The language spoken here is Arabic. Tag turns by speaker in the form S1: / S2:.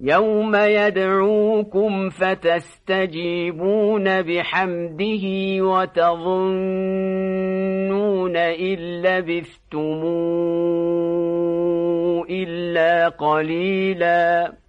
S1: يوم يدعوكم فتستجيبون بحمده وتظنون إن لبثتموا إلا قليلاً